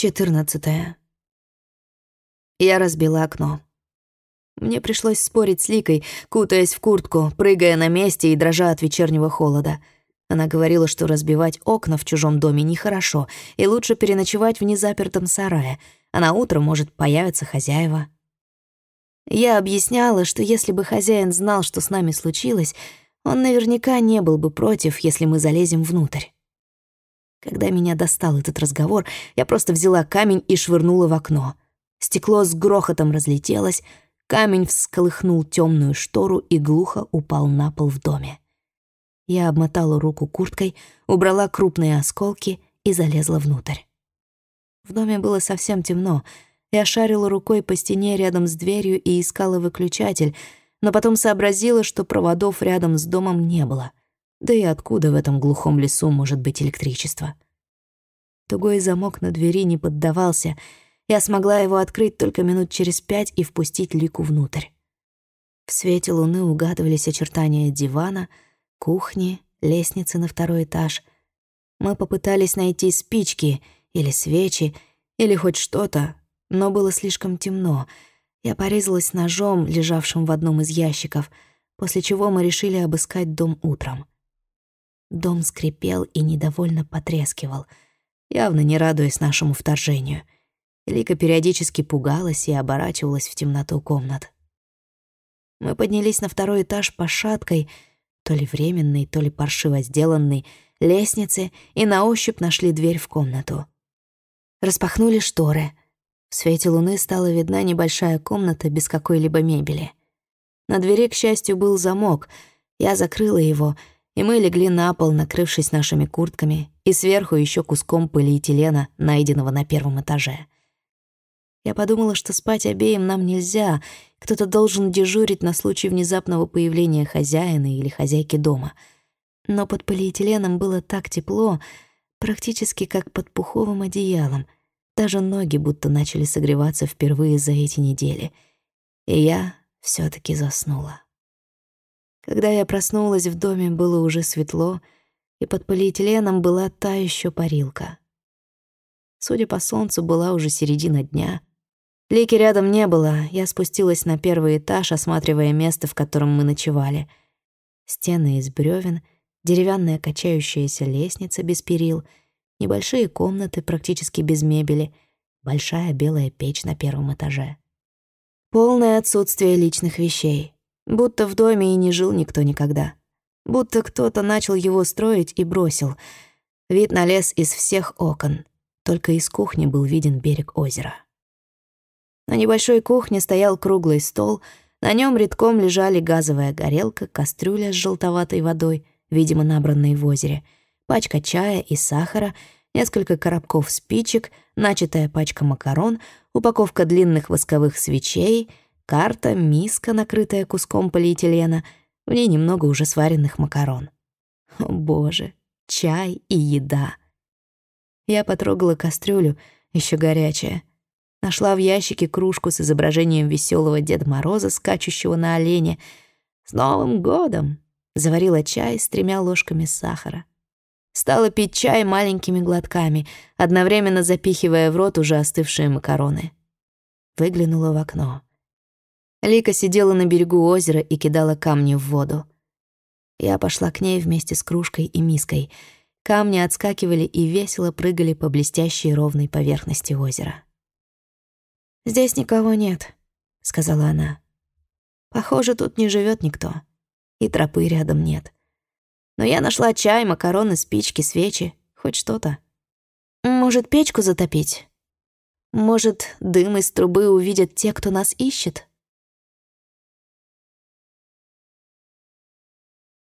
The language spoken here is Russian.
14. Я разбила окно. Мне пришлось спорить с Ликой, кутаясь в куртку, прыгая на месте и дрожа от вечернего холода. Она говорила, что разбивать окна в чужом доме нехорошо, и лучше переночевать в незапертом сарае, а на утро может появиться хозяева. Я объясняла, что если бы хозяин знал, что с нами случилось, он наверняка не был бы против, если мы залезем внутрь. Когда меня достал этот разговор, я просто взяла камень и швырнула в окно. Стекло с грохотом разлетелось, камень всколыхнул темную штору и глухо упал на пол в доме. Я обмотала руку курткой, убрала крупные осколки и залезла внутрь. В доме было совсем темно. Я шарила рукой по стене рядом с дверью и искала выключатель, но потом сообразила, что проводов рядом с домом не было — да и откуда в этом глухом лесу может быть электричество? Тугой замок на двери не поддавался. Я смогла его открыть только минут через пять и впустить Лику внутрь. В свете луны угадывались очертания дивана, кухни, лестницы на второй этаж. Мы попытались найти спички или свечи, или хоть что-то, но было слишком темно. Я порезалась ножом, лежавшим в одном из ящиков, после чего мы решили обыскать дом утром. Дом скрипел и недовольно потрескивал, явно не радуясь нашему вторжению. Лика периодически пугалась и оборачивалась в темноту комнат. Мы поднялись на второй этаж по шаткой, то ли временной, то ли паршиво сделанной, лестнице и на ощупь нашли дверь в комнату. Распахнули шторы. В свете луны стала видна небольшая комната без какой-либо мебели. На двери, к счастью, был замок. Я закрыла его — и мы легли на пол, накрывшись нашими куртками, и сверху еще куском полиэтилена, найденного на первом этаже. Я подумала, что спать обеим нам нельзя, кто-то должен дежурить на случай внезапного появления хозяина или хозяйки дома. Но под полиэтиленом было так тепло, практически как под пуховым одеялом. Даже ноги будто начали согреваться впервые за эти недели. И я все таки заснула. Когда я проснулась, в доме было уже светло, и под полиэтиленом была та еще парилка. Судя по солнцу, была уже середина дня. Лики рядом не было, я спустилась на первый этаж, осматривая место, в котором мы ночевали. Стены из бревен, деревянная качающаяся лестница без перил, небольшие комнаты практически без мебели, большая белая печь на первом этаже. Полное отсутствие личных вещей — Будто в доме и не жил никто никогда. Будто кто-то начал его строить и бросил. Вид на лес из всех окон. Только из кухни был виден берег озера. На небольшой кухне стоял круглый стол, на нем редком лежали газовая горелка, кастрюля с желтоватой водой, видимо, набранной в озере, пачка чая и сахара, несколько коробков спичек, начатая пачка макарон, упаковка длинных восковых свечей — Карта, миска, накрытая куском полиэтилена, в ней немного уже сваренных макарон. О боже, чай и еда. Я потрогала кастрюлю, еще горячая. Нашла в ящике кружку с изображением веселого Деда Мороза, скачущего на олене. «С Новым годом!» Заварила чай с тремя ложками сахара. Стала пить чай маленькими глотками, одновременно запихивая в рот уже остывшие макароны. Выглянула в окно. Лика сидела на берегу озера и кидала камни в воду. Я пошла к ней вместе с кружкой и миской. Камни отскакивали и весело прыгали по блестящей ровной поверхности озера. «Здесь никого нет», — сказала она. «Похоже, тут не живет никто, и тропы рядом нет. Но я нашла чай, макароны, спички, свечи, хоть что-то. Может, печку затопить? Может, дым из трубы увидят те, кто нас ищет?»